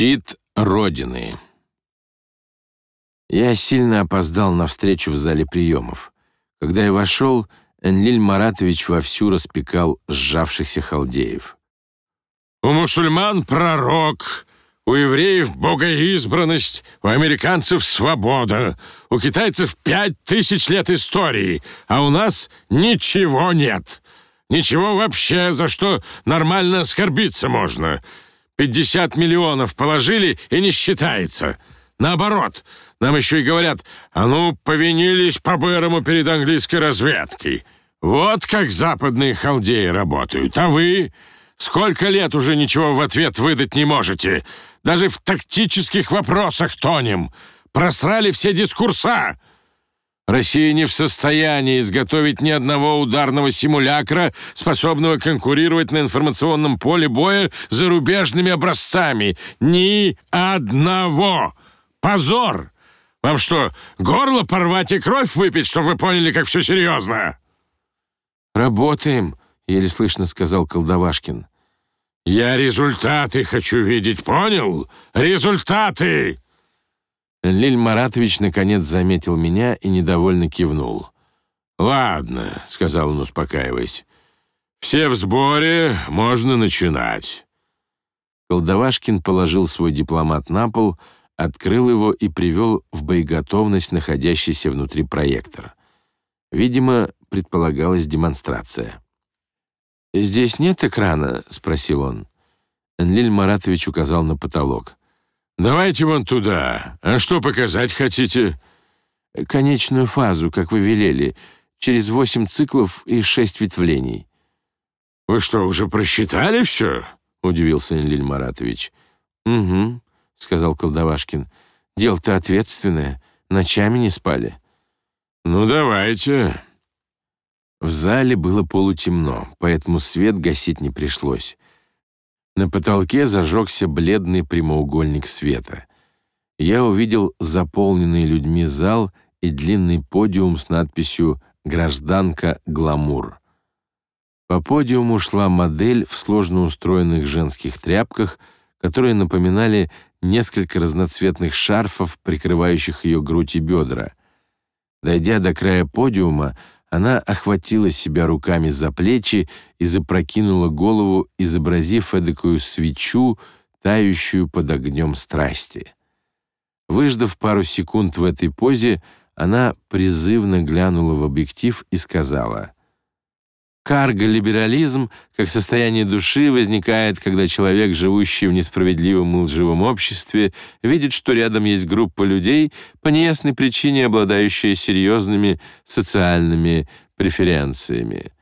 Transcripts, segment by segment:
Щит Родины. Я сильно опоздал на встречу в зале приемов. Когда я вошел, Энлиль Маратович вовсю распекал сжавшихся халдеев. «У мусульман пророк, у евреев богоизбранность, у американцев свобода, у китайцев пять тысяч лет истории, а у нас ничего нет. Ничего вообще, за что нормально оскорбиться можно. 50 миллионов положили и не считается. Наоборот, нам еще и говорят, а ну, повинились по-бырому перед английской разведкой. Вот как западные халдеи работают. А вы? Сколько лет уже ничего в ответ выдать не можете? Даже в тактических вопросах тонем. Просрали все дискурса. Россия не в состоянии изготовить ни одного ударного симулякра, способного конкурировать на информационном поле боя с зарубежными образцами. Ни одного! Позор! Вам что, горло порвать и кровь выпить, чтобы вы поняли, как все серьезно?» «Работаем», — еле слышно сказал Колдовашкин. «Я результаты хочу видеть, понял? Результаты!» Лиль Маратович наконец заметил меня и недовольно кивнул. «Ладно», — сказал он, успокаиваясь. «Все в сборе, можно начинать». Колдовашкин положил свой дипломат на пол, открыл его и привел в боеготовность находящийся внутри проектор. Видимо, предполагалась демонстрация. «Здесь нет экрана?» — спросил он. Энлиль Маратович указал на потолок. «Давайте вон туда. А что показать хотите?» «Конечную фазу, как вы велели, через восемь циклов и шесть ветвлений». «Вы что, уже просчитали все?» — удивился Энлиль Маратович. «Угу», — сказал Колдовашкин. «Дело-то ответственное. Ночами не спали». «Ну, давайте». В зале было полутемно, поэтому свет гасить не пришлось. На потолке зажегся бледный прямоугольник света. Я увидел заполненный людьми зал и длинный подиум с надписью «Гражданка Гламур». По подиуму шла модель в сложно устроенных женских тряпках, которые напоминали несколько разноцветных шарфов, прикрывающих ее грудь и бедра. Дойдя до края подиума, она охватила себя руками за плечи и запрокинула голову, изобразив эдакую свечу, тающую под огнем страсти. Выждав пару секунд в этой позе, она призывно глянула в объектив и сказала — Карго-либерализм, как состояние души, возникает, когда человек, живущий в несправедливом и лживом обществе, видит, что рядом есть группа людей, по неясной причине обладающая серьезными социальными преференциями.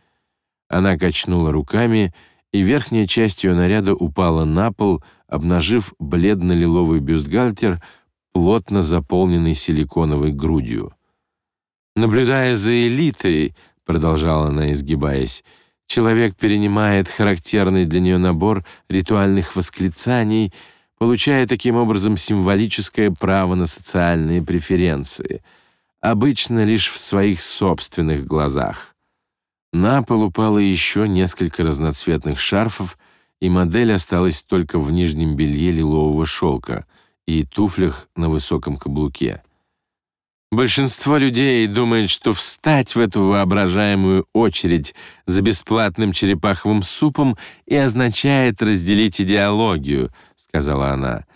Она качнула руками, и верхняя часть ее наряда упала на пол, обнажив бледно-лиловый бюстгальтер, плотно заполненный силиконовой грудью. Наблюдая за элитой, продолжала она, изгибаясь. Человек перенимает характерный для нее набор ритуальных восклицаний, получая таким образом символическое право на социальные преференции, обычно лишь в своих собственных глазах. На пол упало еще несколько разноцветных шарфов, и модель осталась только в нижнем белье лилового шелка и туфлях на высоком каблуке. Большинство людей думает, что встать в эту воображаемую очередь за бесплатным черепаховым супом и означает разделить идеологию, сказала она.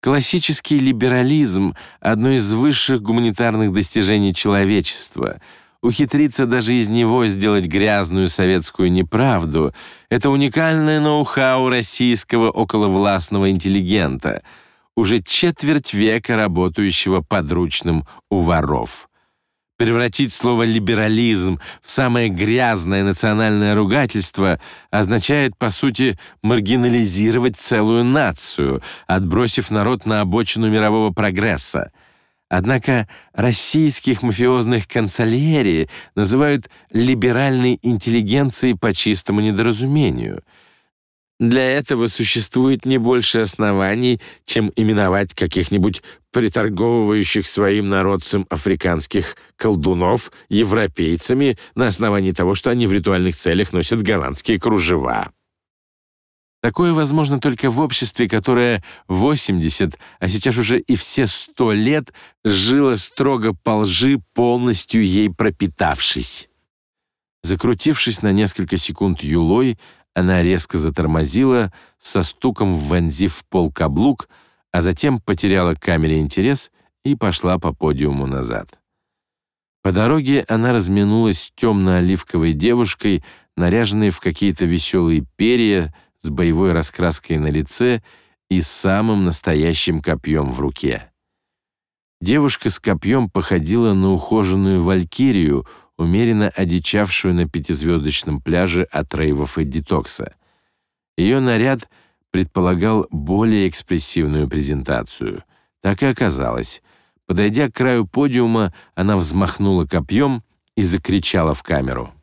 Классический либерализм одно из высших гуманитарных достижений человечества. Ухитриться даже из него сделать грязную советскую неправду это уникальное ноу-хау российского околовластного интеллигента — уже четверть века работающего подручным у воров. Превратить слово «либерализм» в самое грязное национальное ругательство означает, по сути, маргинализировать целую нацию, отбросив народ на обочину мирового прогресса. Однако российских мафиозных канцелярии называют либеральной интеллигенцией по чистому недоразумению — для этого существует не больше оснований, чем именовать каких-нибудь приторговывающих своим народцам африканских колдунов европейцами на основании того, что они в ритуальных целях носят голландские кружева. Такое возможно только в обществе, которое 80, а сейчас уже и все 100 лет жило строго по лжи, полностью ей пропитавшись. Закрутившись на несколько секунд юлой, она резко затормозила, со стуком вонзив в пол каблук, а затем потеряла к камере интерес и пошла по подиуму назад. По дороге она разминулась с темно-оливковой девушкой, наряженной в какие-то веселые перья, с боевой раскраской на лице и самым настоящим копьем в руке. Девушка с копьем походила на ухоженную валькирию, умеренно одичавшую на пятизвездочном пляже от рейвов и детокса. Ее наряд предполагал более экспрессивную презентацию. Так и оказалось. Подойдя к краю подиума, она взмахнула копьем и закричала в камеру.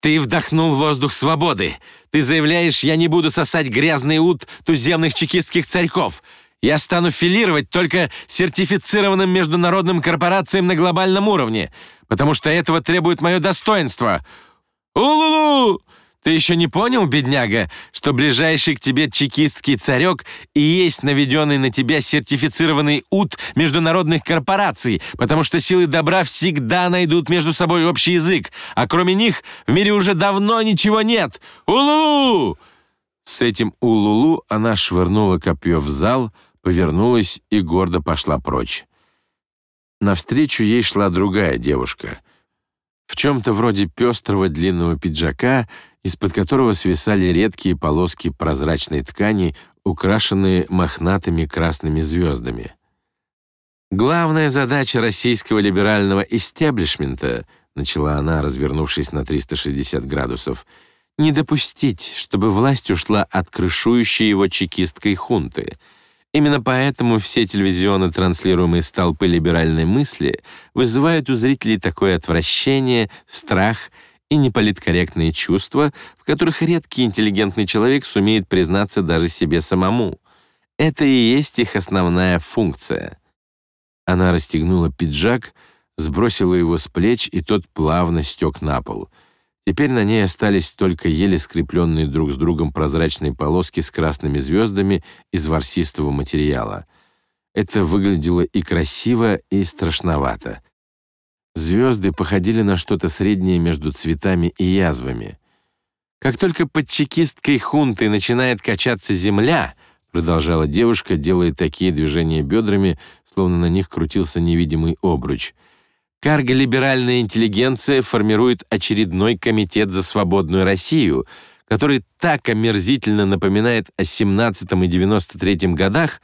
«Ты вдохнул воздух свободы! Ты заявляешь, я не буду сосать грязный ут туземных чекистских царьков! Я стану филировать только сертифицированным международным корпорациям на глобальном уровне, потому что этого требует мое достоинство. Улулу! Ты еще не понял, бедняга, что ближайший к тебе чекистский царек и есть наведенный на тебя сертифицированный ут международных корпораций, потому что силы добра всегда найдут между собой общий язык, а кроме них в мире уже давно ничего нет. Улулу! С этим улулу она швырнула копье в зал, повернулась и гордо пошла прочь. Навстречу ей шла другая девушка. В чем-то вроде пестрого длинного пиджака, из-под которого свисали редкие полоски прозрачной ткани, украшенные мохнатыми красными звездами. «Главная задача российского либерального истеблишмента», начала она, развернувшись на 360 градусов, не допустить, чтобы власть ушла от крышующей его чекисткой хунты — Именно поэтому все телевизионно транслируемые столпы либеральной мысли вызывают у зрителей такое отвращение, страх и неполиткорректные чувства, в которых редкий интеллигентный человек сумеет признаться даже себе самому. Это и есть их основная функция. Она расстегнула пиджак, сбросила его с плеч, и тот плавно стек на пол — Теперь на ней остались только еле скрепленные друг с другом прозрачные полоски с красными звездами из ворсистого материала. Это выглядело и красиво, и страшновато. Звезды походили на что-то среднее между цветами и язвами. Как только под чекисткой хунты начинает качаться земля, продолжала девушка, делая такие движения бедрами, словно на них крутился невидимый обруч — Карго-либеральная интеллигенция формирует очередной комитет за свободную Россию, который так омерзительно напоминает о 17 и 93 годах,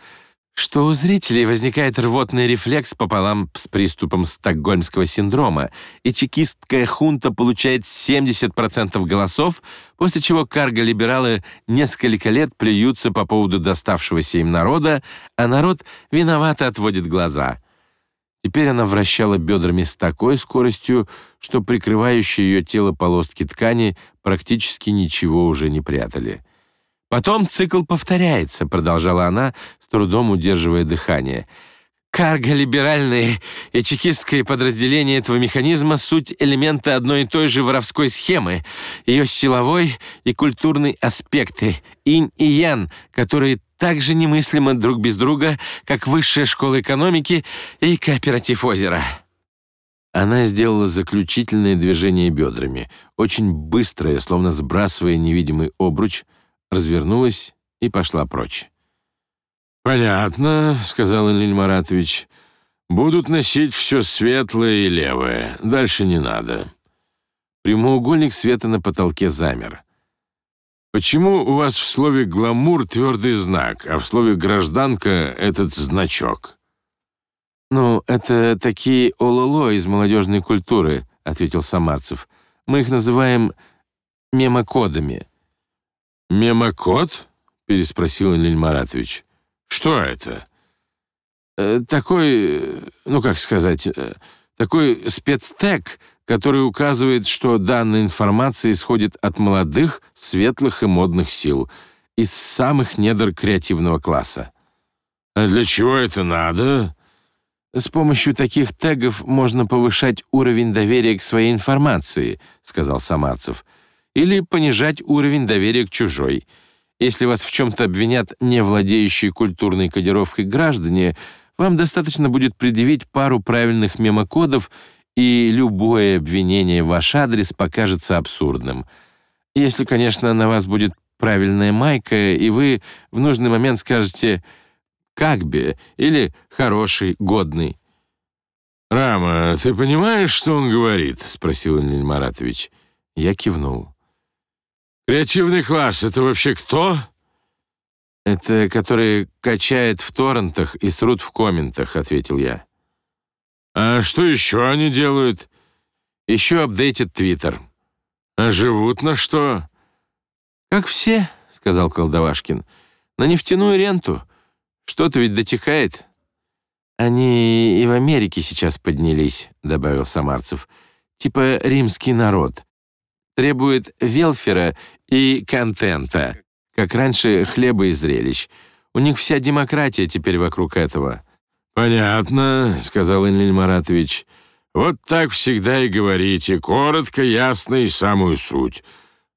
что у зрителей возникает рвотный рефлекс пополам с приступом стокгольмского синдрома, и чекистская хунта получает 70% голосов, после чего карго-либералы несколько лет плюются по поводу доставшегося им народа, а народ виновато отводит глаза. Теперь она вращала бедрами с такой скоростью, что прикрывающие ее тело полоски ткани практически ничего уже не прятали. Потом цикл повторяется, продолжала она, с трудом удерживая дыхание. Карго-либеральные и чекистское подразделение этого механизма — суть элементы одной и той же воровской схемы, ее силовой и культурный аспекты, инь и ян, которые так же немыслимы друг без друга, как высшая школа экономики и кооператив озера. Она сделала заключительное движение бедрами, очень быстрое, словно сбрасывая невидимый обруч, развернулась и пошла прочь. «Понятно», — сказал Ильин Маратович. «Будут носить все светлое и левое. Дальше не надо». Прямоугольник света на потолке замер. Почему у вас в слове «гламур» твердый знак, а в слове «гражданка» этот значок? «Ну, это такие ололо из молодежной культуры», — ответил Самарцев. «Мы их называем мемокодами». «Мемокод?» — переспросил Ильин Маратович. «Что это?» э, «Такой, ну как сказать, э, такой спецтег, который указывает, что данная информация исходит от молодых, светлых и модных сил, из самых недр креативного класса. А для чего это надо? С помощью таких тегов можно повышать уровень доверия к своей информации, сказал Самарцев, или понижать уровень доверия к чужой. Если вас в чем-то обвинят не владеющие культурной кодировкой граждане, вам достаточно будет предъявить пару правильных мемокодов, и любое обвинение в ваш адрес покажется абсурдным. Если, конечно, на вас будет правильная майка, и вы в нужный момент скажете «как бы» или «хороший», «годный». «Рама, ты понимаешь, что он говорит?» — спросил Ильин Маратович. Я кивнул. «Креативный класс — это вообще кто?» «Это который качает в торрентах и срут в комментах», — ответил я. «А что еще они делают?» «Еще апдейтят Твиттер». «А живут на что?» «Как все», — сказал Колдовашкин. «На нефтяную ренту. Что-то ведь дотекает». «Они и в Америке сейчас поднялись», — добавил Самарцев. «Типа римский народ. Требует велфера и контента. Как раньше хлеба и зрелищ. У них вся демократия теперь вокруг этого». «Понятно», — сказал Ильин Маратович. «Вот так всегда и говорите, коротко, ясно и самую суть.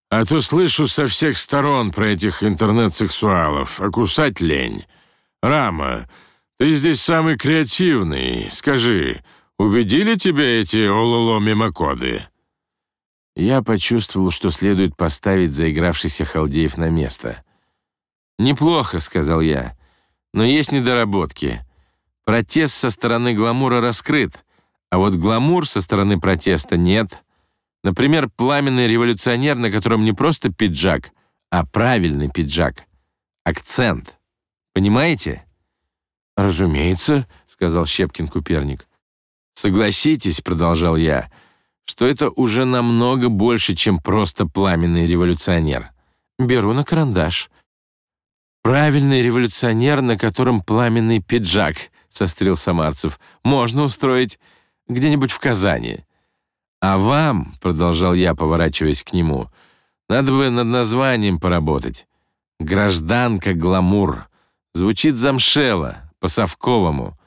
А то слышу со всех сторон про этих интернет-сексуалов, а кусать лень. Рама, ты здесь самый креативный. Скажи, убедили тебя эти ололо-мимокоды?» Я почувствовал, что следует поставить заигравшийся халдеев на место. «Неплохо», — сказал я, — «но есть недоработки. Протест со стороны гламура раскрыт, а вот гламур со стороны протеста нет». Например, пламенный революционер, на котором не просто пиджак, а правильный пиджак. Акцент. Понимаете? «Разумеется», — сказал Щепкин-Куперник. «Согласитесь», — продолжал я, «что это уже намного больше, чем просто пламенный революционер. Беру на карандаш». «Правильный революционер, на котором пламенный пиджак», — сострил Самарцев, «можно устроить где-нибудь в Казани». «А вам», — продолжал я, поворачиваясь к нему, «надо бы над названием поработать. Гражданка-гламур. Звучит замшело, по-совковому.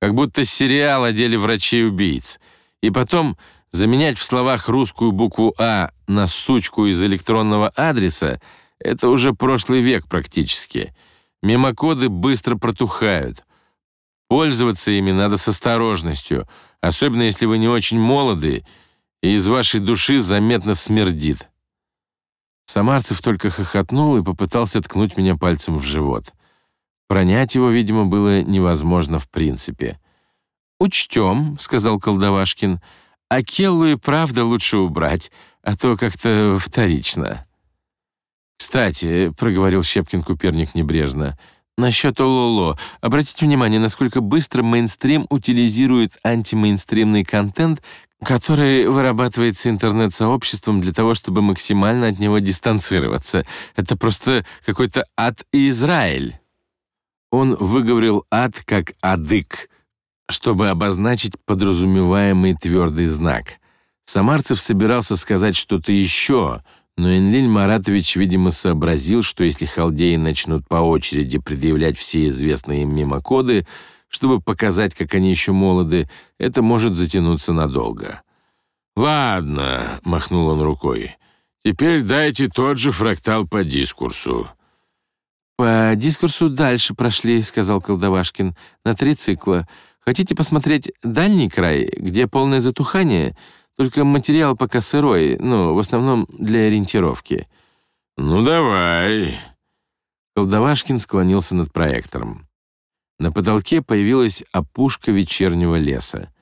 Как будто сериал о деле врачей-убийц. И потом заменять в словах русскую букву «А» на сучку из электронного адреса — это уже прошлый век практически. Мемокоды быстро протухают. Пользоваться ими надо с осторожностью — особенно если вы не очень молоды, и из вашей души заметно смердит. Самарцев только хохотнул и попытался ткнуть меня пальцем в живот. Пронять его, видимо, было невозможно в принципе. «Учтем», — сказал Колдовашкин, — «а Келлу и правда лучше убрать, а то как-то вторично». «Кстати», — проговорил Щепкин-Куперник небрежно, — Насчет ОЛОЛО. Обратите внимание, насколько быстро мейнстрим утилизирует антимейнстримный контент, который вырабатывается интернет-сообществом для того, чтобы максимально от него дистанцироваться. Это просто какой-то ад Израиль. Он выговорил ад как адык, чтобы обозначить подразумеваемый твердый знак. Самарцев собирался сказать что-то еще — но Энлиль Маратович, видимо, сообразил, что если халдеи начнут по очереди предъявлять все известные им мимокоды, чтобы показать, как они еще молоды, это может затянуться надолго. «Ладно», — махнул он рукой, — «теперь дайте тот же фрактал по дискурсу». «По дискурсу дальше прошли», — сказал Колдовашкин, — «на три цикла. Хотите посмотреть дальний край, где полное затухание?» Только материал пока сырой, ну, в основном для ориентировки». «Ну, давай». Колдовашкин склонился над проектором. На потолке появилась опушка вечернего леса.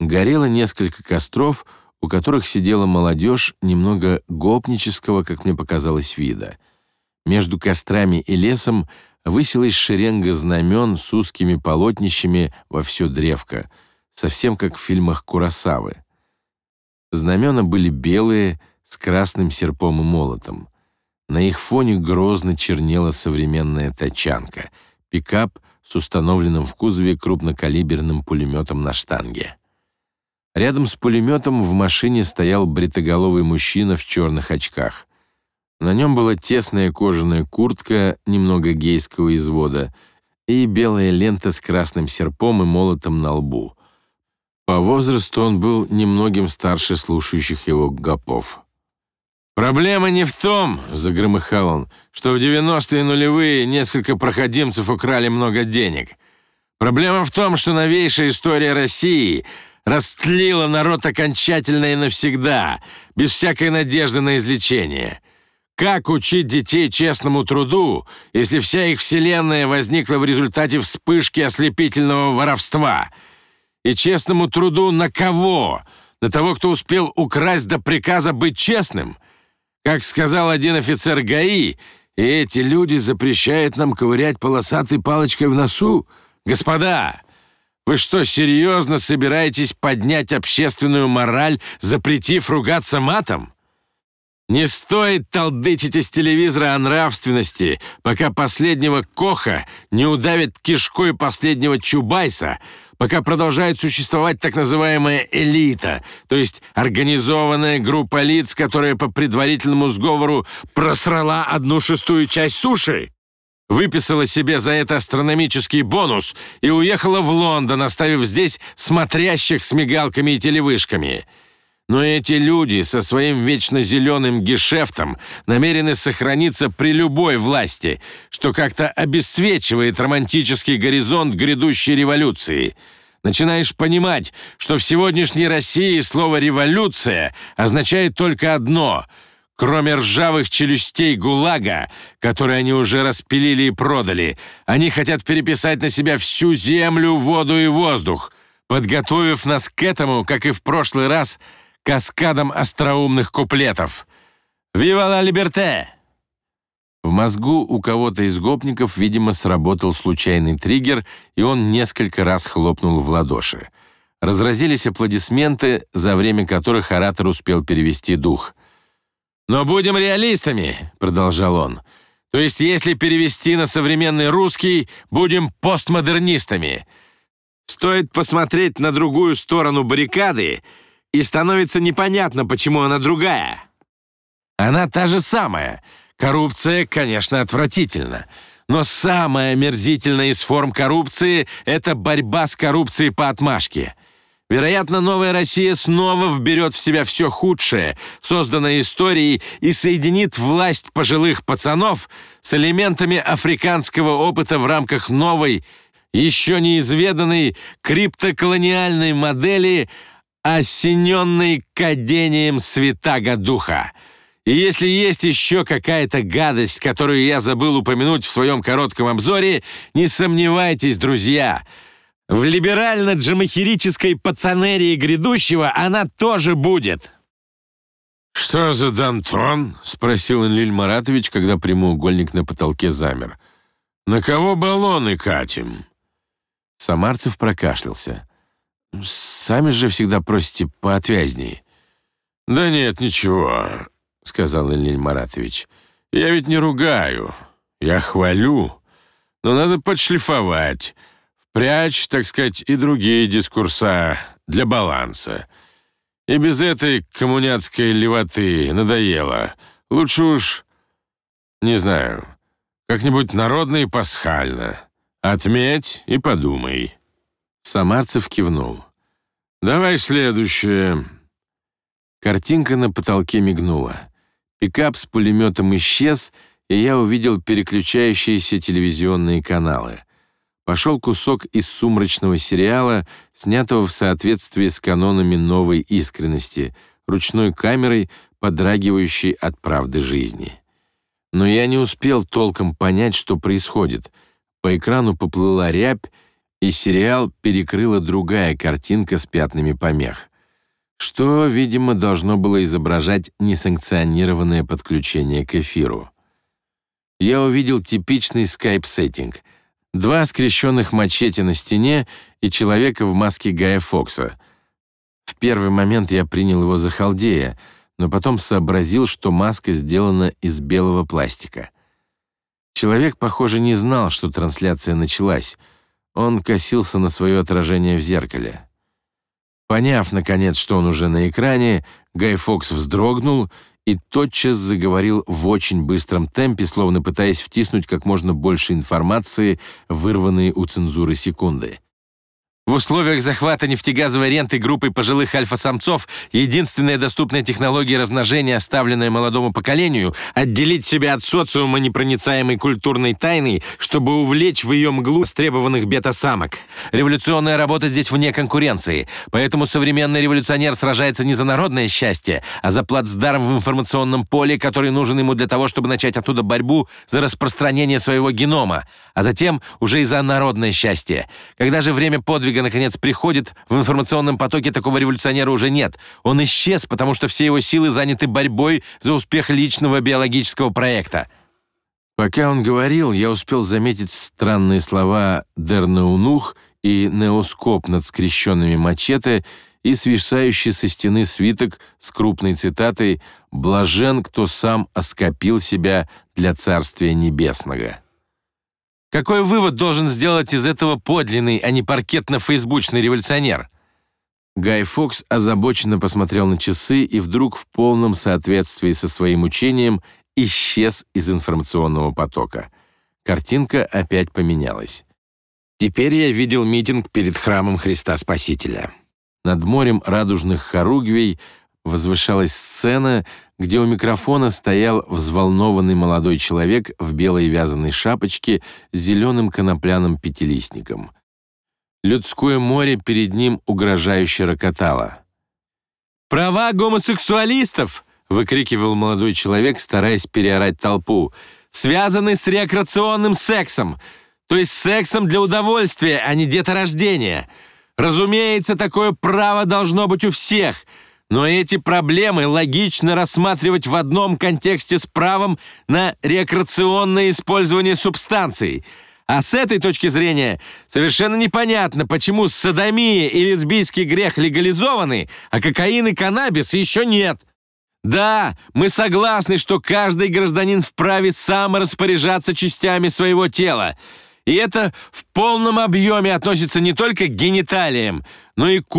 Горело несколько костров, у которых сидела молодежь немного гопнического, как мне показалось, вида. Между кострами и лесом высилась шеренга знамен с узкими полотнищами во все древко, совсем как в фильмах Куросавы. Знамена были белые, с красным серпом и молотом. На их фоне грозно чернела современная тачанка, пикап с установленным в кузове крупнокалиберным пулеметом на штанге. Рядом с пулеметом в машине стоял бритоголовый мужчина в черных очках. На нем была тесная кожаная куртка немного гейского извода и белая лента с красным серпом и молотом на лбу. По возрасту он был немногим старше слушающих его гопов. «Проблема не в том, — загромыхал он, — что в 90-е нулевые несколько проходимцев украли много денег. Проблема в том, что новейшая история России растлила народ окончательно и навсегда, без всякой надежды на излечение. Как учить детей честному труду, если вся их вселенная возникла в результате вспышки ослепительного воровства? И честному труду на кого? На того, кто успел украсть до приказа быть честным — как сказал один офицер ГАИ, эти люди запрещают нам ковырять полосатой палочкой в носу. Господа, вы что, серьезно собираетесь поднять общественную мораль, запретив ругаться матом? Не стоит толдычить из телевизора о нравственности, пока последнего Коха не удавит кишкой последнего Чубайса, пока продолжает существовать так называемая элита, то есть организованная группа лиц, которая по предварительному сговору просрала одну шестую часть суши, выписала себе за это астрономический бонус и уехала в Лондон, оставив здесь смотрящих с мигалками и телевышками. Но эти люди со своим вечно зеленым гешефтом намерены сохраниться при любой власти, что как-то обесцвечивает романтический горизонт грядущей революции. Начинаешь понимать, что в сегодняшней России слово «революция» означает только одно — Кроме ржавых челюстей ГУЛАГа, которые они уже распилили и продали, они хотят переписать на себя всю землю, воду и воздух, подготовив нас к этому, как и в прошлый раз – каскадом остроумных куплетов. «Вива ла либерте!» В мозгу у кого-то из гопников, видимо, сработал случайный триггер, и он несколько раз хлопнул в ладоши. Разразились аплодисменты, за время которых оратор успел перевести дух. «Но будем реалистами», — продолжал он. «То есть, если перевести на современный русский, будем постмодернистами. Стоит посмотреть на другую сторону баррикады, и становится непонятно, почему она другая. Она та же самая. Коррупция, конечно, отвратительна. Но самая омерзительная из форм коррупции — это борьба с коррупцией по отмашке. Вероятно, новая Россия снова вберет в себя все худшее, созданное историей, и соединит власть пожилых пацанов с элементами африканского опыта в рамках новой, еще неизведанной криптоколониальной модели осененный кадением святаго духа. И если есть еще какая-то гадость, которую я забыл упомянуть в своем коротком обзоре, не сомневайтесь, друзья, в либерально-джамахерической пацанерии грядущего она тоже будет. «Что за Дантон?» — спросил Энлиль Маратович, когда прямоугольник на потолке замер. «На кого баллоны катим?» Самарцев прокашлялся. Сами же всегда просите поотвязней». «Да нет, ничего», — сказал Ильин Маратович. «Я ведь не ругаю, я хвалю, но надо подшлифовать, впрячь, так сказать, и другие дискурса для баланса. И без этой коммуняцкой левоты надоело. Лучше уж, не знаю, как-нибудь народно и пасхально. Отметь и подумай». Самарцев кивнул. «Давай следующее». Картинка на потолке мигнула. Пикап с пулеметом исчез, и я увидел переключающиеся телевизионные каналы. Пошел кусок из сумрачного сериала, снятого в соответствии с канонами новой искренности, ручной камерой, подрагивающей от правды жизни. Но я не успел толком понять, что происходит. По экрану поплыла рябь, и сериал перекрыла другая картинка с пятнами помех, что, видимо, должно было изображать несанкционированное подключение к эфиру. Я увидел типичный скайп-сеттинг. Два скрещенных мачете на стене и человека в маске Гая Фокса. В первый момент я принял его за халдея, но потом сообразил, что маска сделана из белого пластика. Человек, похоже, не знал, что трансляция началась — он косился на свое отражение в зеркале. Поняв, наконец, что он уже на экране, Гай Фокс вздрогнул и тотчас заговорил в очень быстром темпе, словно пытаясь втиснуть как можно больше информации, вырванные у цензуры секунды. В условиях захвата нефтегазовой ренты группой пожилых альфа-самцов единственная доступная технология размножения, оставленная молодому поколению, отделить себя от социума непроницаемой культурной тайной, чтобы увлечь в ее мглу стребованных бета-самок. Революционная работа здесь вне конкуренции, поэтому современный революционер сражается не за народное счастье, а за плацдарм в информационном поле, который нужен ему для того, чтобы начать оттуда борьбу за распространение своего генома, а затем уже и за народное счастье. Когда же время подвига наконец приходит, в информационном потоке такого революционера уже нет. Он исчез, потому что все его силы заняты борьбой за успех личного биологического проекта. Пока он говорил, я успел заметить странные слова «дернеунух» и «неоскоп» над скрещенными мачете и свисающий со стены свиток с крупной цитатой «Блажен, кто сам оскопил себя для Царствия Небесного». Какой вывод должен сделать из этого подлинный, а не паркетно-фейсбучный революционер? Гай Фокс озабоченно посмотрел на часы и вдруг в полном соответствии со своим учением исчез из информационного потока. Картинка опять поменялась. Теперь я видел митинг перед храмом Христа Спасителя. Над морем радужных хоругвей возвышалась сцена, где у микрофона стоял взволнованный молодой человек в белой вязаной шапочке с зеленым конопляным пятилистником. Людское море перед ним угрожающе рокотало. «Права гомосексуалистов!» — выкрикивал молодой человек, стараясь переорать толпу. «Связаны с рекреационным сексом, то есть сексом для удовольствия, а не деторождения. Разумеется, такое право должно быть у всех — но эти проблемы логично рассматривать в одном контексте с правом на рекреационное использование субстанций. А с этой точки зрения совершенно непонятно, почему садомия и лесбийский грех легализованы, а кокаин и каннабис еще нет. Да, мы согласны, что каждый гражданин вправе сам распоряжаться частями своего тела, и это в полном объеме относится не только к гениталиям, но и к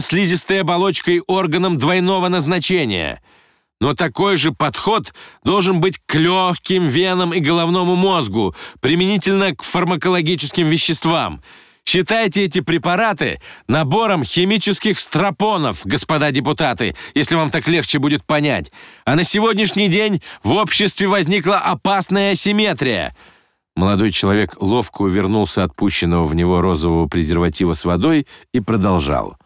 слизистой оболочкой органам двойного назначения. Но такой же подход должен быть к легким венам и головному мозгу, применительно к фармакологическим веществам. Считайте эти препараты набором химических стропонов, господа депутаты, если вам так легче будет понять. А на сегодняшний день в обществе возникла опасная асимметрия – Молодой человек ловко увернулся от пущенного в него розового презерватива с водой и продолжал.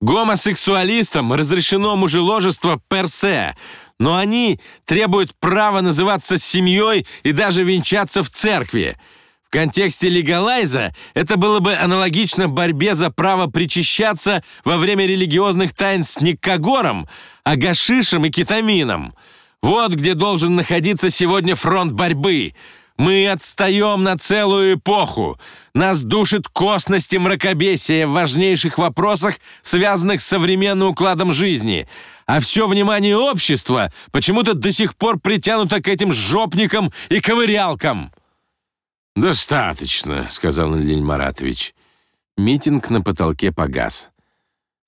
Гомосексуалистам разрешено мужеложество персе, но они требуют права называться семьей и даже венчаться в церкви. В контексте легалайза это было бы аналогично борьбе за право причащаться во время религиозных таинств не кагором, а гашишем и кетамином. Вот где должен находиться сегодня фронт борьбы — мы отстаем на целую эпоху. Нас душит косность и мракобесие в важнейших вопросах, связанных с современным укладом жизни. А все внимание общества почему-то до сих пор притянуто к этим жопникам и ковырялкам. «Достаточно», — сказал Ильин Маратович. Митинг на потолке погас.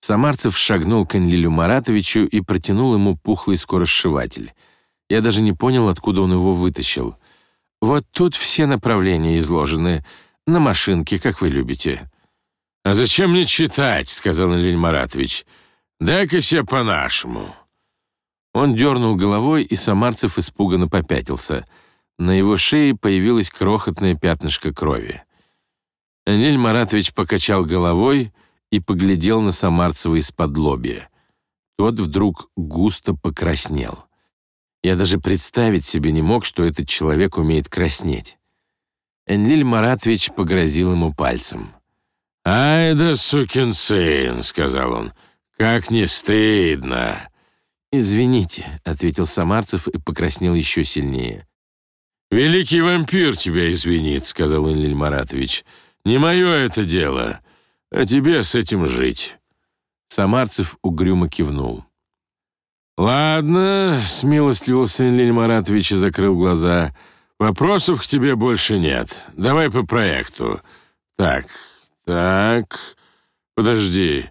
Самарцев шагнул к Энлилю Маратовичу и протянул ему пухлый скоросшиватель. Я даже не понял, откуда он его вытащил. Вот тут все направления изложены. На машинке, как вы любите». «А зачем мне читать?» — сказал Ильин Маратович. «Дай-ка себе по-нашему». Он дернул головой, и Самарцев испуганно попятился. На его шее появилось крохотное пятнышко крови. Аниль Маратович покачал головой и поглядел на Самарцева из-под лобья. Тот вдруг густо покраснел. Я даже представить себе не мог, что этот человек умеет краснеть. Энлиль Маратович погрозил ему пальцем. «Ай да сукин сын», — сказал он, — «как не стыдно». «Извините», — ответил Самарцев и покраснел еще сильнее. «Великий вампир тебя извинит», — сказал Энлиль Маратович. «Не мое это дело, а тебе с этим жить». Самарцев угрюмо кивнул. «Ладно», — смилостливился Ильин Маратович и закрыл глаза. «Вопросов к тебе больше нет. Давай по проекту. Так, так, подожди.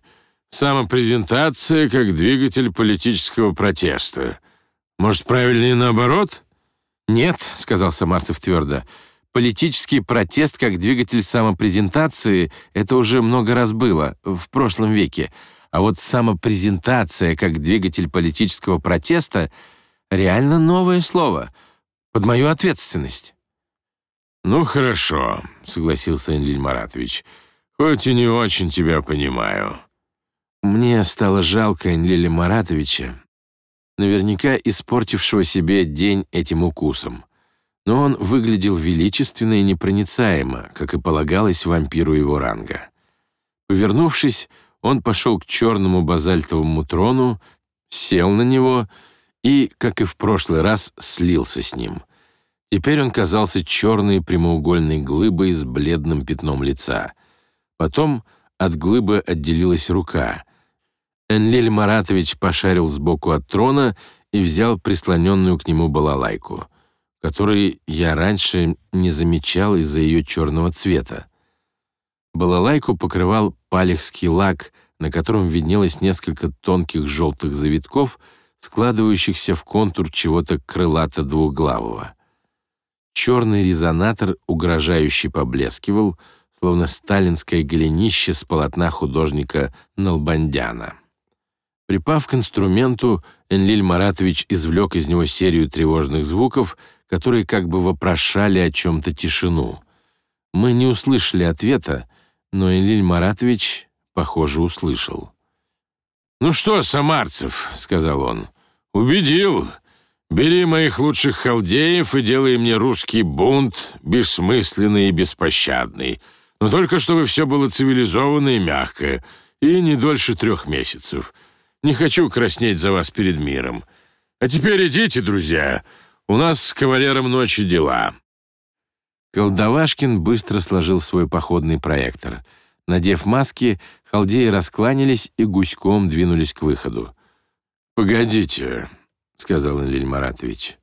Самопрезентация как двигатель политического протеста. Может, правильнее наоборот?» «Нет», — сказал Самарцев твердо. Политический протест как двигатель самопрезентации — это уже много раз было, в прошлом веке. А вот самопрезентация как двигатель политического протеста — реально новое слово, под мою ответственность. «Ну, хорошо», — согласился Энлиль Маратович, «хоть и не очень тебя понимаю». Мне стало жалко Энлиля Маратовича, наверняка испортившего себе день этим укусом но он выглядел величественно и непроницаемо, как и полагалось вампиру его ранга. Повернувшись, он пошел к черному базальтовому трону, сел на него и, как и в прошлый раз, слился с ним. Теперь он казался черной прямоугольной глыбой с бледным пятном лица. Потом от глыбы отделилась рука. Энлиль Маратович пошарил сбоку от трона и взял прислоненную к нему балалайку — который я раньше не замечал из-за ее черного цвета. Балалайку покрывал палехский лак, на котором виднелось несколько тонких желтых завитков, складывающихся в контур чего-то крылато-двуглавого. Черный резонатор угрожающе поблескивал, словно сталинское голенище с полотна художника Налбандяна. Припав к инструменту, Энлиль Маратович извлек из него серию тревожных звуков — которые как бы вопрошали о чем-то тишину. Мы не услышали ответа, но Элиль Маратович, похоже, услышал. «Ну что, Самарцев», — сказал он, — «убедил. Бери моих лучших халдеев и делай мне русский бунт, бессмысленный и беспощадный. Но только чтобы все было цивилизованно и мягкое, и не дольше трех месяцев. Не хочу краснеть за вас перед миром. А теперь идите, друзья, у нас с кавалером ночи дела». Колдовашкин быстро сложил свой походный проектор. Надев маски, халдеи раскланялись и гуськом двинулись к выходу. «Погодите», — сказал Ильич Маратович.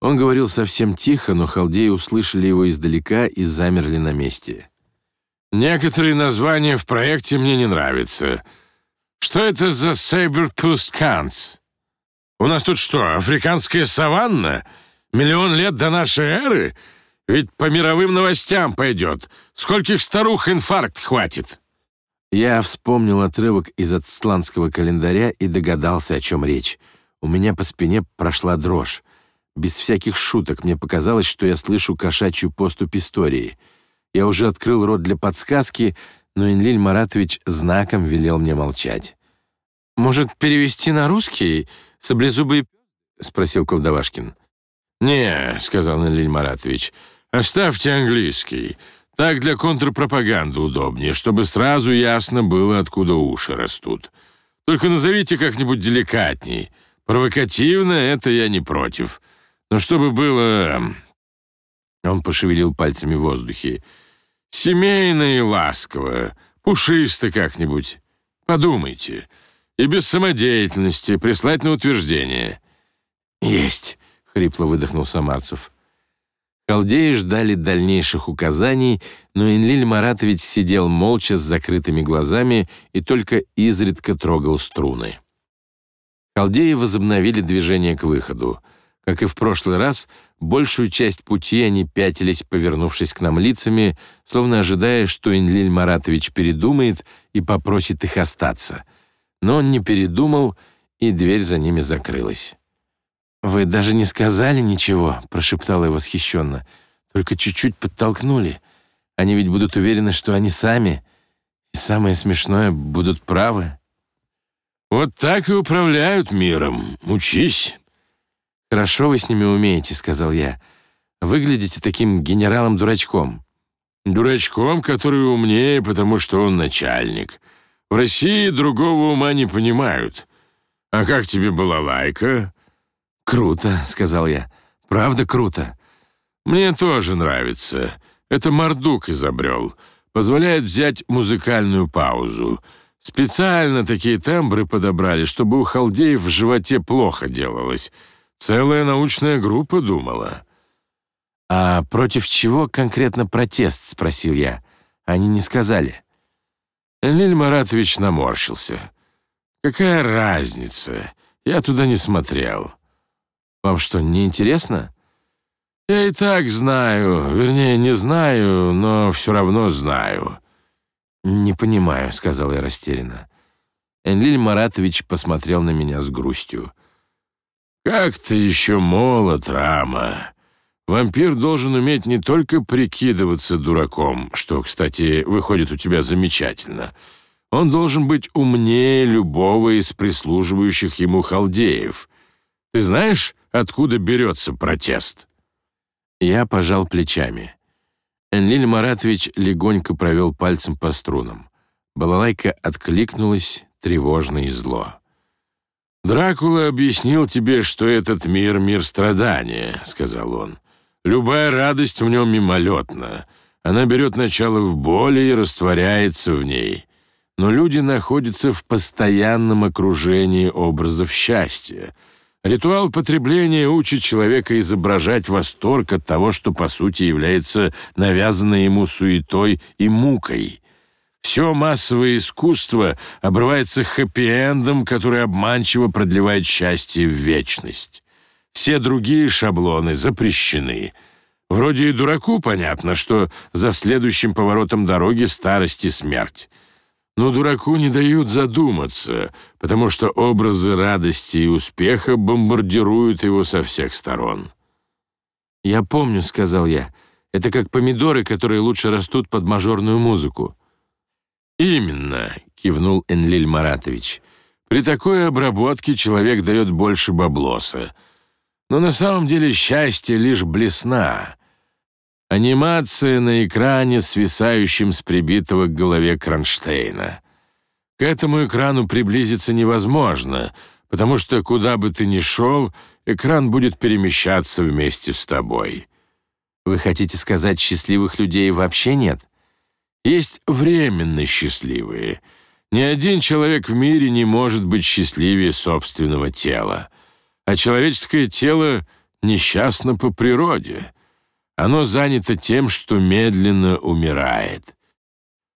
Он говорил совсем тихо, но халдеи услышали его издалека и замерли на месте. «Некоторые названия в проекте мне не нравятся. Что это за Saber-Tooth Cans?» У нас тут что, африканская саванна? Миллион лет до нашей эры? Ведь по мировым новостям пойдет. Скольких старух инфаркт хватит?» Я вспомнил отрывок из ацтланского календаря и догадался, о чем речь. У меня по спине прошла дрожь. Без всяких шуток мне показалось, что я слышу кошачью поступь истории. Я уже открыл рот для подсказки, но Энлиль Маратович знаком велел мне молчать. «Может, перевести на русский?» Саблезубый спросил Колдовашкин. «Не», — сказал Налиль Маратович, — «оставьте английский. Так для контрпропаганды удобнее, чтобы сразу ясно было, откуда уши растут. Только назовите как-нибудь деликатней. Провокативно — это я не против. Но чтобы было...» Он пошевелил пальцами в воздухе. «Семейно и ласково, пушисто как-нибудь. Подумайте» и без самодеятельности прислать на утверждение». «Есть», — хрипло выдохнул Самарцев. Халдеи ждали дальнейших указаний, но Энлиль Маратович сидел молча с закрытыми глазами и только изредка трогал струны. Халдеи возобновили движение к выходу. Как и в прошлый раз, большую часть пути они пятились, повернувшись к нам лицами, словно ожидая, что Энлиль Маратович передумает и попросит их остаться — но он не передумал, и дверь за ними закрылась. «Вы даже не сказали ничего», — прошептала я восхищенно. «Только чуть-чуть подтолкнули. Они ведь будут уверены, что они сами, и самое смешное, будут правы». «Вот так и управляют миром. Учись». «Хорошо вы с ними умеете», — сказал я. «Выглядите таким генералом-дурачком». «Дурачком, который умнее, потому что он начальник». В России другого ума не понимают. А как тебе была лайка?» «Круто», — сказал я. «Правда круто». «Мне тоже нравится. Это Мордук изобрел. Позволяет взять музыкальную паузу. Специально такие тембры подобрали, чтобы у халдеев в животе плохо делалось. Целая научная группа думала». «А против чего конкретно протест?» — спросил я. Они не сказали. Лиль Маратович наморщился. «Какая разница? Я туда не смотрел». «Вам что, не интересно?» Я и так знаю, вернее, не знаю, но все равно знаю». «Не понимаю», — сказал я растерянно. Энлиль Маратович посмотрел на меня с грустью. «Как ты еще молод, Рама. Вампир должен уметь не только прикидываться дураком, что, кстати, выходит у тебя замечательно. Он должен быть умнее любого из прислуживающих ему халдеев. Ты знаешь, откуда берется протест?» Я пожал плечами. Энлиль Маратович легонько провел пальцем по струнам. Балалайка откликнулась тревожно и зло. «Дракула объяснил тебе, что этот мир — мир страдания», — сказал он. «Любая радость в нем мимолетна. Она берет начало в боли и растворяется в ней. Но люди находятся в постоянном окружении образов счастья. Ритуал потребления учит человека изображать восторг от того, что по сути является навязанной ему суетой и мукой. Все массовое искусство обрывается хэппи-эндом, который обманчиво продлевает счастье в вечность. Все другие шаблоны запрещены. Вроде и дураку понятно, что за следующим поворотом дороги старость и смерть. Но дураку не дают задуматься, потому что образы радости и успеха бомбардируют его со всех сторон. «Я помню», — сказал я, — «это как помидоры, которые лучше растут под мажорную музыку». «Именно», — кивнул Энлиль Маратович. «При такой обработке человек дает больше баблоса. Но на самом деле счастье лишь блесна. Анимация на экране, свисающем с прибитого к голове кронштейна. К этому экрану приблизиться невозможно, потому что куда бы ты ни шел, экран будет перемещаться вместе с тобой». «Вы хотите сказать, счастливых людей вообще нет?» Есть временно счастливые. Ни один человек в мире не может быть счастливее собственного тела. А человеческое тело несчастно по природе. Оно занято тем, что медленно умирает.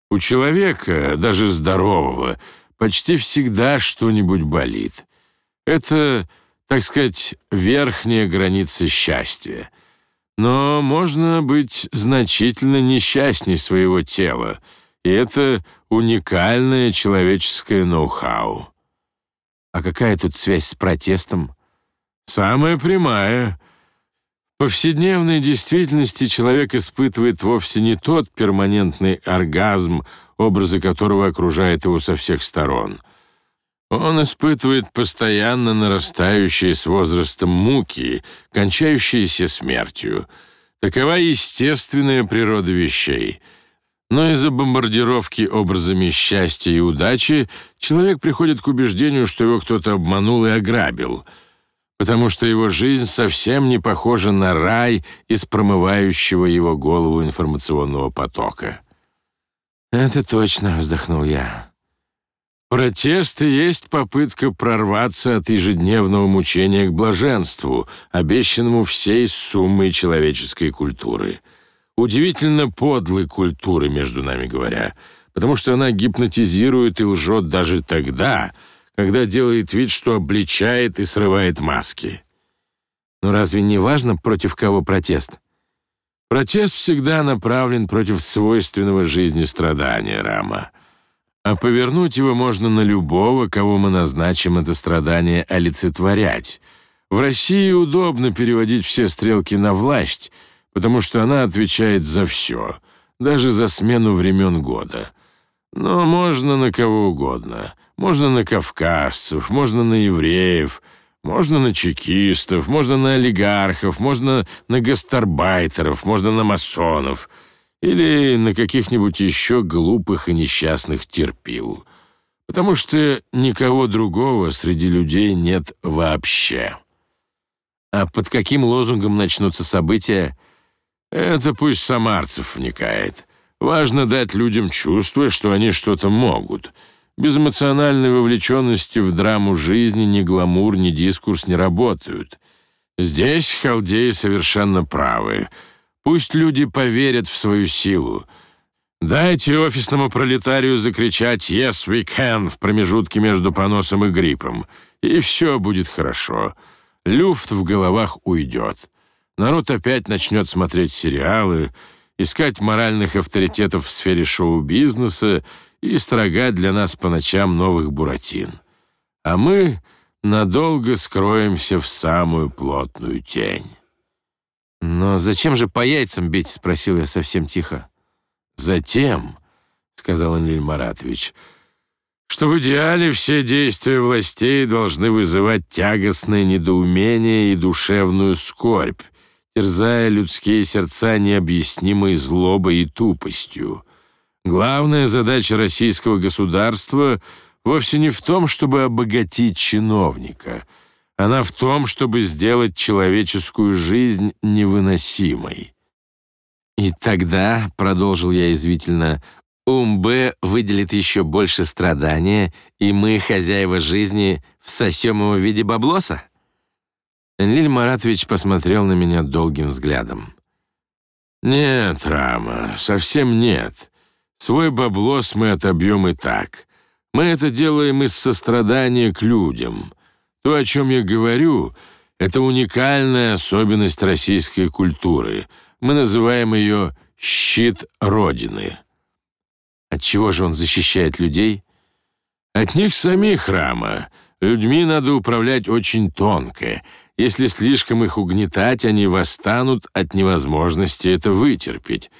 У человека, даже здорового, почти всегда что-нибудь болит. Это, так сказать, верхняя граница счастья — но можно быть значительно несчастней своего тела, и это уникальное человеческое ноу-хау. А какая тут связь с протестом? Самая прямая. В повседневной действительности человек испытывает вовсе не тот перманентный оргазм, образы которого окружают его со всех сторон. Он испытывает постоянно нарастающие с возрастом муки, кончающиеся смертью. Такова естественная природа вещей. Но из-за бомбардировки образами счастья и удачи человек приходит к убеждению, что его кто-то обманул и ограбил, потому что его жизнь совсем не похожа на рай из промывающего его голову информационного потока. «Это точно», — вздохнул я. Протест и есть попытка прорваться от ежедневного мучения к блаженству, обещанному всей суммой человеческой культуры. Удивительно подлой культуры, между нами говоря, потому что она гипнотизирует и лжет даже тогда, когда делает вид, что обличает и срывает маски. Но разве не важно, против кого протест? Протест всегда направлен против свойственного жизни страдания, Рама а повернуть его можно на любого, кого мы назначим это страдание олицетворять. В России удобно переводить все стрелки на власть, потому что она отвечает за все, даже за смену времен года. Но можно на кого угодно. Можно на кавказцев, можно на евреев, можно на чекистов, можно на олигархов, можно на гастарбайтеров, можно на масонов — или на каких-нибудь еще глупых и несчастных терпил, потому что никого другого среди людей нет вообще. А под каким лозунгом начнутся события? Это пусть Самарцев вникает. Важно дать людям чувство, что они что-то могут. Без эмоциональной вовлеченности в драму жизни ни гламур, ни дискурс не работают. Здесь халдеи совершенно правы — Пусть люди поверят в свою силу. Дайте офисному пролетарию закричать «Yes, we can» в промежутке между поносом и гриппом, и все будет хорошо. Люфт в головах уйдет. Народ опять начнет смотреть сериалы, искать моральных авторитетов в сфере шоу-бизнеса и строгать для нас по ночам новых буратин. А мы надолго скроемся в самую плотную тень. «Но зачем же по яйцам бить?» — спросил я совсем тихо. «Затем», — сказал Энлиль Маратович, «что в идеале все действия властей должны вызывать тягостное недоумение и душевную скорбь, терзая людские сердца необъяснимой злобой и тупостью. Главная задача российского государства вовсе не в том, чтобы обогатить чиновника. Она в том, чтобы сделать человеческую жизнь невыносимой. И тогда, продолжил я извивительно, ум Б выделит еще больше страдания, и мы, хозяева жизни, всосем его в виде баблоса? Энлиль Маратович посмотрел на меня долгим взглядом. «Нет, Рама, совсем нет. Свой баблос мы отобьем и так. Мы это делаем из сострадания к людям. То, о чем я говорю, это уникальная особенность российской культуры. Мы называем ее «щит Родины». От чего же он защищает людей? От них самих, Рама. Людьми надо управлять очень тонко. Если слишком их угнетать, они восстанут от невозможности это вытерпеть.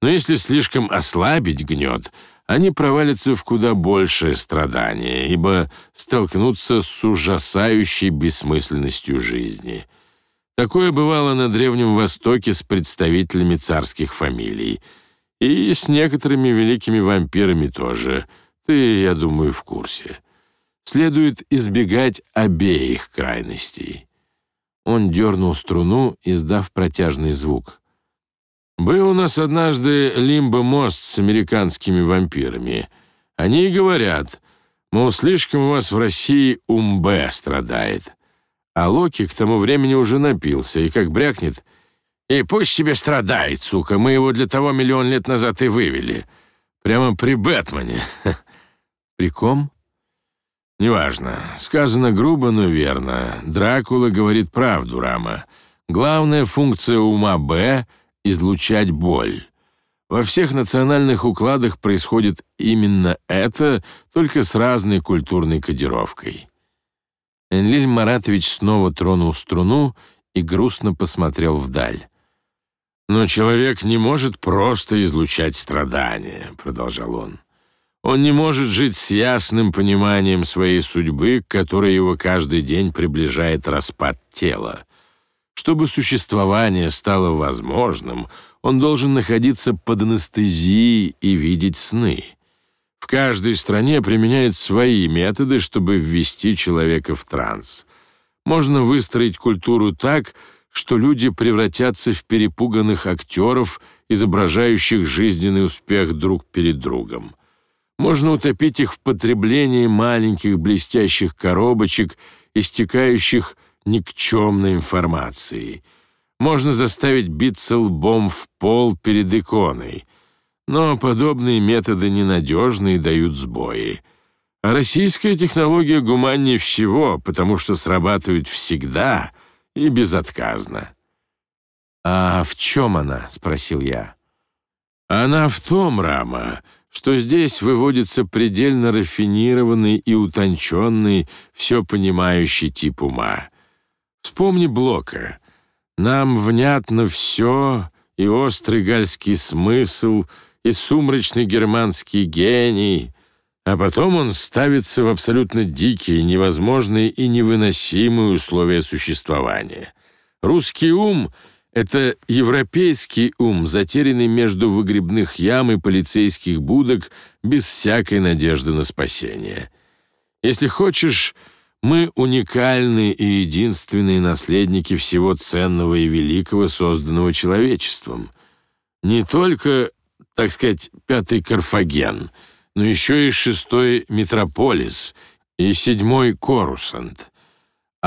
Но если слишком ослабить гнет, они провалятся в куда большее страдание, ибо столкнутся с ужасающей бессмысленностью жизни. Такое бывало на Древнем Востоке с представителями царских фамилий. И с некоторыми великими вампирами тоже. Ты, я думаю, в курсе. Следует избегать обеих крайностей. Он дернул струну, издав протяжный звук. Был у нас однажды лимбо-мост с американскими вампирами. Они говорят, мол, слишком у вас в России умбе страдает. А Локи к тому времени уже напился, и как брякнет, «И пусть себе страдает, сука, мы его для того миллион лет назад и вывели. Прямо при Бэтмене». «При ком?» «Неважно. Сказано грубо, но верно. Дракула говорит правду, Рама. Главная функция ума Б — излучать боль. Во всех национальных укладах происходит именно это, только с разной культурной кодировкой. Энлиль Маратович снова тронул струну и грустно посмотрел вдаль. «Но человек не может просто излучать страдания», — продолжал он. «Он не может жить с ясным пониманием своей судьбы, к которой его каждый день приближает распад тела. Чтобы существование стало возможным, он должен находиться под анестезией и видеть сны. В каждой стране применяют свои методы, чтобы ввести человека в транс. Можно выстроить культуру так, что люди превратятся в перепуганных актеров, изображающих жизненный успех друг перед другом. Можно утопить их в потреблении маленьких блестящих коробочек, истекающих никчемной информацией. Можно заставить биться лбом в пол перед иконой. Но подобные методы ненадежны и дают сбои. А российская технология гуманнее всего, потому что срабатывает всегда и безотказно. «А в чем она?» — спросил я. «Она в том, Рама, что здесь выводится предельно рафинированный и утонченный, все понимающий тип ума. Вспомни Блока. Нам внятно все, и острый гальский смысл, и сумрачный германский гений, а потом он ставится в абсолютно дикие, невозможные и невыносимые условия существования. Русский ум — это европейский ум, затерянный между выгребных ям и полицейских будок без всякой надежды на спасение. Если хочешь мы уникальные и единственные наследники всего ценного и великого, созданного человечеством. Не только, так сказать, пятый Карфаген, но еще и шестой Метрополис и седьмой Корусант,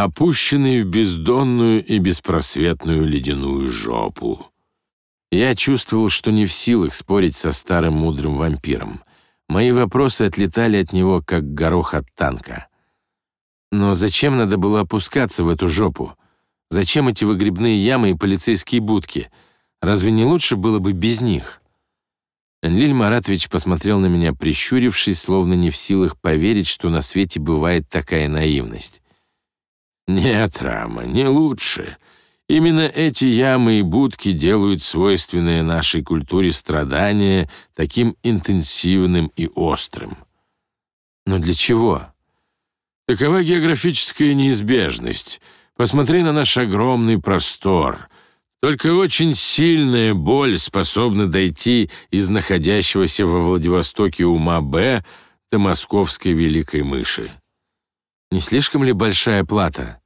опущенный в бездонную и беспросветную ледяную жопу. Я чувствовал, что не в силах спорить со старым мудрым вампиром. Мои вопросы отлетали от него, как горох от танка. Но зачем надо было опускаться в эту жопу? Зачем эти выгребные ямы и полицейские будки? Разве не лучше было бы без них? Энлиль Маратович посмотрел на меня, прищурившись, словно не в силах поверить, что на свете бывает такая наивность. «Нет, Рама, не лучше. Именно эти ямы и будки делают свойственное нашей культуре страдания таким интенсивным и острым. Но для чего? Такова географическая неизбежность. Посмотри на наш огромный простор. Только очень сильная боль способна дойти из находящегося во Владивостоке ума Б до московской великой мыши. Не слишком ли большая плата?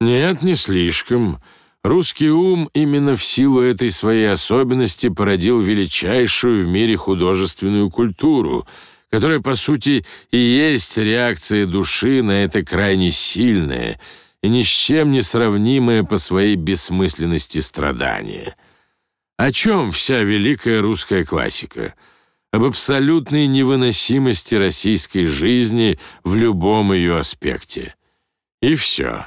Нет, не слишком. Русский ум именно в силу этой своей особенности породил величайшую в мире художественную культуру, которая, по сути, и есть реакция души на это крайне сильное и ни с чем не сравнимое по своей бессмысленности страдание. О чем вся великая русская классика? Об абсолютной невыносимости российской жизни в любом ее аспекте. И все.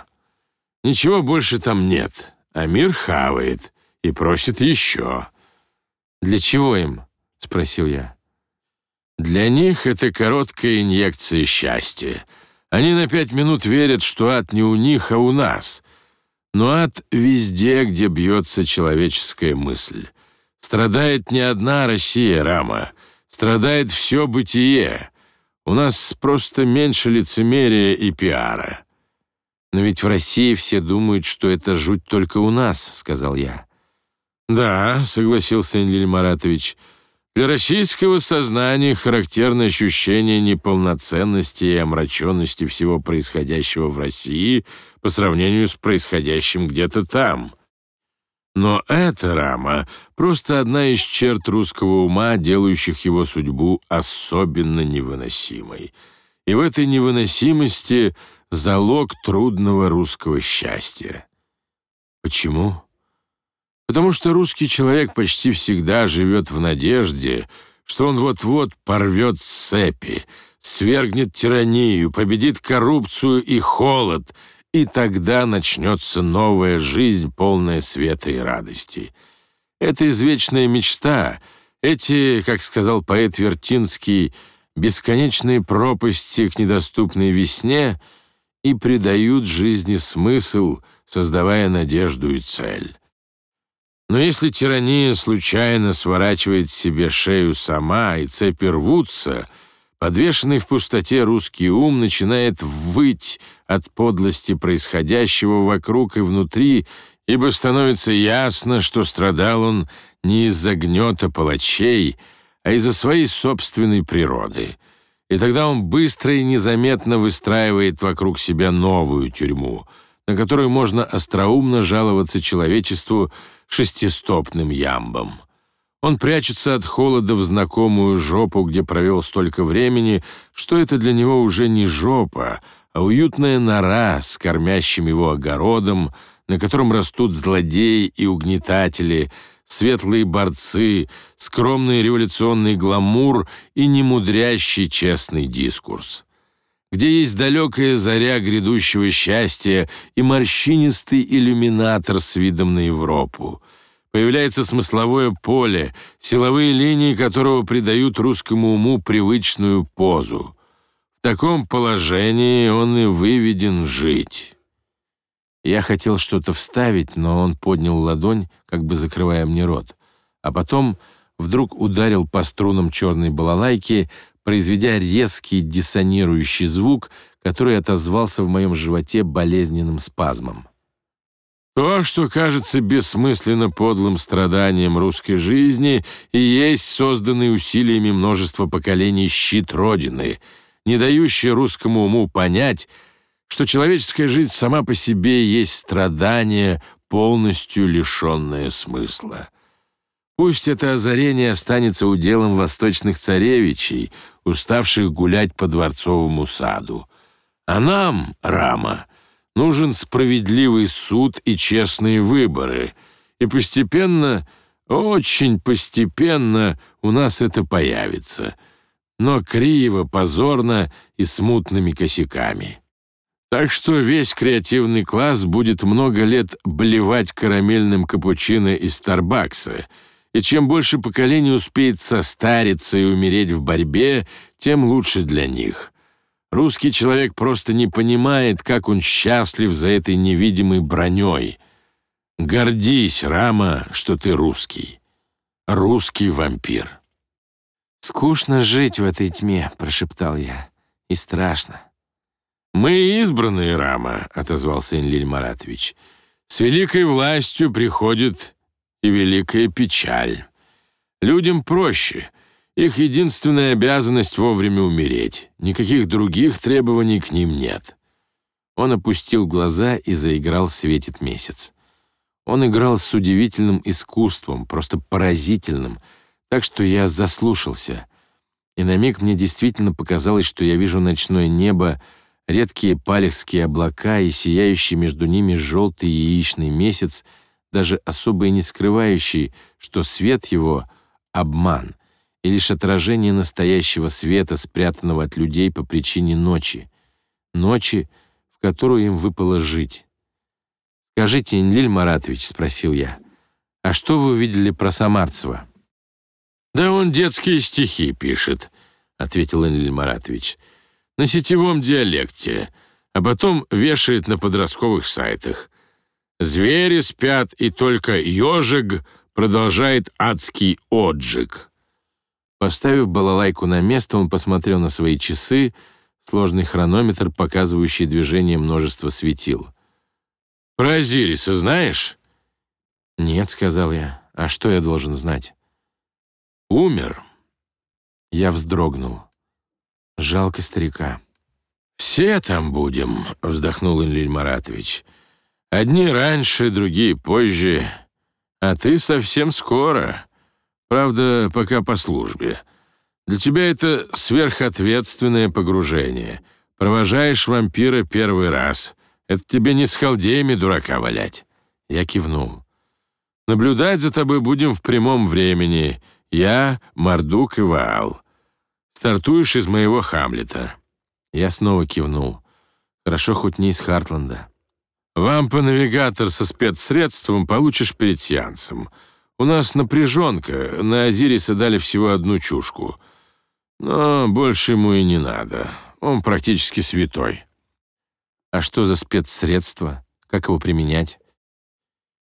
Ничего больше там нет а мир хавает и просит еще. «Для чего им?» — спросил я. «Для них это короткая инъекция счастья. Они на пять минут верят, что ад не у них, а у нас. Но ад везде, где бьется человеческая мысль. Страдает не одна Россия, Рама. Страдает все бытие. У нас просто меньше лицемерия и пиара. «Но ведь в России все думают, что это жуть только у нас», — сказал я. «Да», — согласился Энлиль Маратович, «для российского сознания характерно ощущение неполноценности и омраченности всего происходящего в России по сравнению с происходящим где-то там». Но эта рама — просто одна из черт русского ума, делающих его судьбу особенно невыносимой. И в этой невыносимости — залог трудного русского счастья. Почему? Потому что русский человек почти всегда живет в надежде, что он вот-вот порвет цепи, свергнет тиранию, победит коррупцию и холод, и тогда начнется новая жизнь, полная света и радости. Это извечная мечта, эти, как сказал поэт Вертинский, бесконечные пропасти к недоступной весне — и придают жизни смысл, создавая надежду и цель. Но если тирания случайно сворачивает себе шею сама, и цепи рвутся, подвешенный в пустоте русский ум начинает выть от подлости происходящего вокруг и внутри, ибо становится ясно, что страдал он не из-за гнета палачей, а из-за своей собственной природы — и тогда он быстро и незаметно выстраивает вокруг себя новую тюрьму, на которую можно остроумно жаловаться человечеству шестистопным ямбом. Он прячется от холода в знакомую жопу, где провел столько времени, что это для него уже не жопа, а уютная нора с кормящим его огородом, на котором растут злодеи и угнетатели — светлые борцы, скромный революционный гламур и немудрящий честный дискурс. Где есть далекая заря грядущего счастья и морщинистый иллюминатор с видом на Европу. Появляется смысловое поле, силовые линии которого придают русскому уму привычную позу. В таком положении он и выведен жить. Я хотел что-то вставить, но он поднял ладонь, как бы закрывая мне рот, а потом вдруг ударил по струнам черной балалайки, произведя резкий диссонирующий звук, который отозвался в моем животе болезненным спазмом. То, что кажется бессмысленно подлым страданием русской жизни, и есть созданный усилиями множества поколений щит Родины, не дающий русскому уму понять, что человеческая жизнь сама по себе есть страдание, полностью лишенное смысла. Пусть это озарение останется уделом восточных царевичей, уставших гулять по дворцовому саду. А нам, Рама, нужен справедливый суд и честные выборы, и постепенно, очень постепенно у нас это появится, но криво, позорно и смутными косяками. Так что весь креативный класс будет много лет блевать карамельным капучино из Старбакса, и чем больше поколений успеет состариться и умереть в борьбе, тем лучше для них. Русский человек просто не понимает, как он счастлив за этой невидимой броней. Гордись, Рама, что ты русский. Русский вампир. «Скучно жить в этой тьме», — прошептал я. «И страшно». «Мы избранные, Рама», — отозвался Энлиль Маратович. «С великой властью приходит и великая печаль. Людям проще. Их единственная обязанность вовремя умереть. Никаких других требований к ним нет». Он опустил глаза и заиграл «Светит месяц». Он играл с удивительным искусством, просто поразительным, так что я заслушался. И на миг мне действительно показалось, что я вижу ночное небо, редкие палехские облака и сияющий между ними желтый яичный месяц, даже особо и не скрывающий, что свет его — обман, и лишь отражение настоящего света, спрятанного от людей по причине ночи. Ночи, в которую им выпало жить. «Скажите, Инлиль Маратович», — спросил я, — «а что вы увидели про Самарцева?» «Да он детские стихи пишет», — ответил Энлиль Маратович на сетевом диалекте, а потом вешает на подростковых сайтах. Звери спят, и только ежик продолжает адский отжиг. Поставив балалайку на место, он посмотрел на свои часы, сложный хронометр, показывающий движение множества светил. «Про Азириса знаешь?» «Нет», — сказал я. «А что я должен знать?» «Умер». Я вздрогнул. Жалко старика. «Все там будем», — вздохнул Ильин Маратович. «Одни раньше, другие позже, а ты совсем скоро. Правда, пока по службе. Для тебя это сверхответственное погружение. Провожаешь вампира первый раз. Это тебе не с халдеями дурака валять». Я кивнул. «Наблюдать за тобой будем в прямом времени. Я, Мардук и Ваал. Стартуешь из моего Хамлета». Я снова кивнул. Хорошо, хоть не из Хартланда. «Вампа-навигатор со спецсредством получишь перед сеансом. У нас напряженка, на Азириса дали всего одну чушку. Но больше ему и не надо. Он практически святой». «А что за спецсредство? Как его применять?»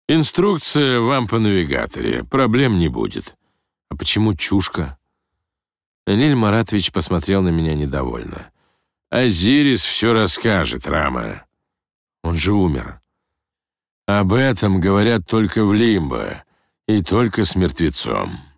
«Инструкция вам по навигаторе. Проблем не будет». «А почему чушка?» Лиль Маратович посмотрел на меня недовольно. «Азирис все расскажет, Рама. Он же умер». «Об этом говорят только в Лимбо и только с мертвецом».